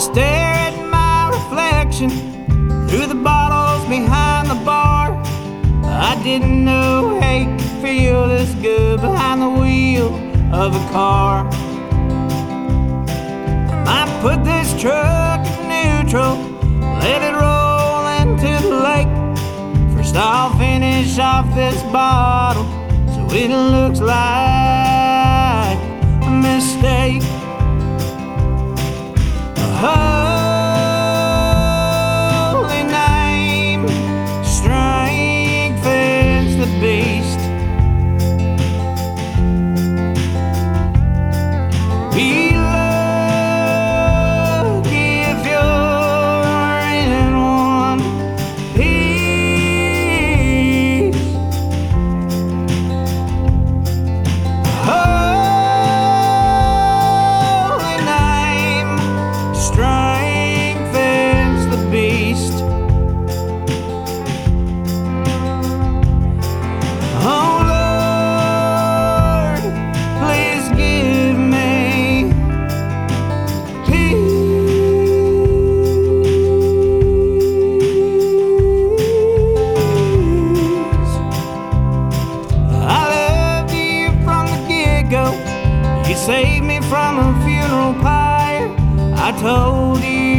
stare at my reflection through the bottles behind the bar. I didn't know hate could feel this good behind the wheel of a car. I put this truck in neutral, let it roll into the lake. First, I'll finish off this bottle so it looks like. I told you.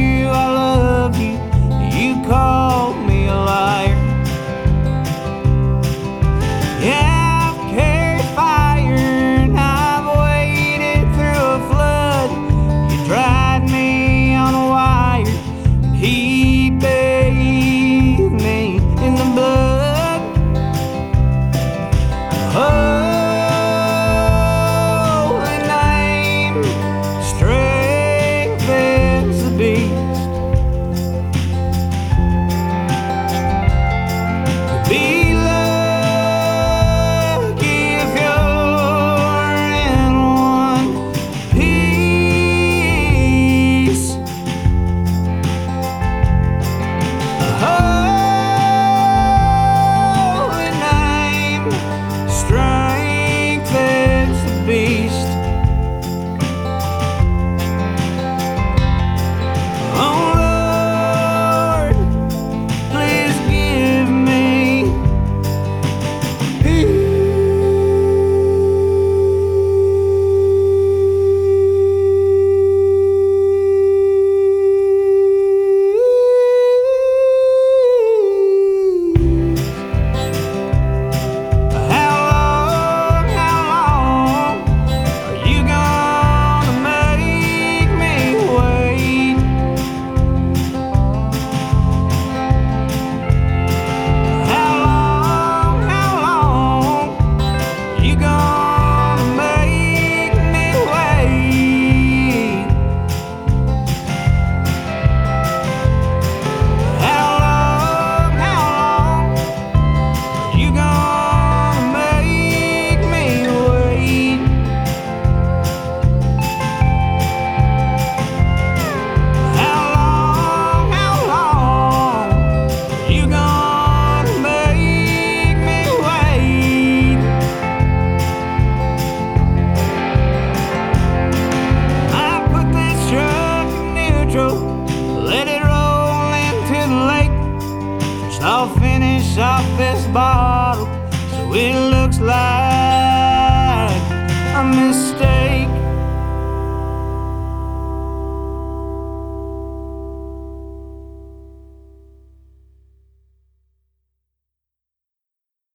this bottle so it looks like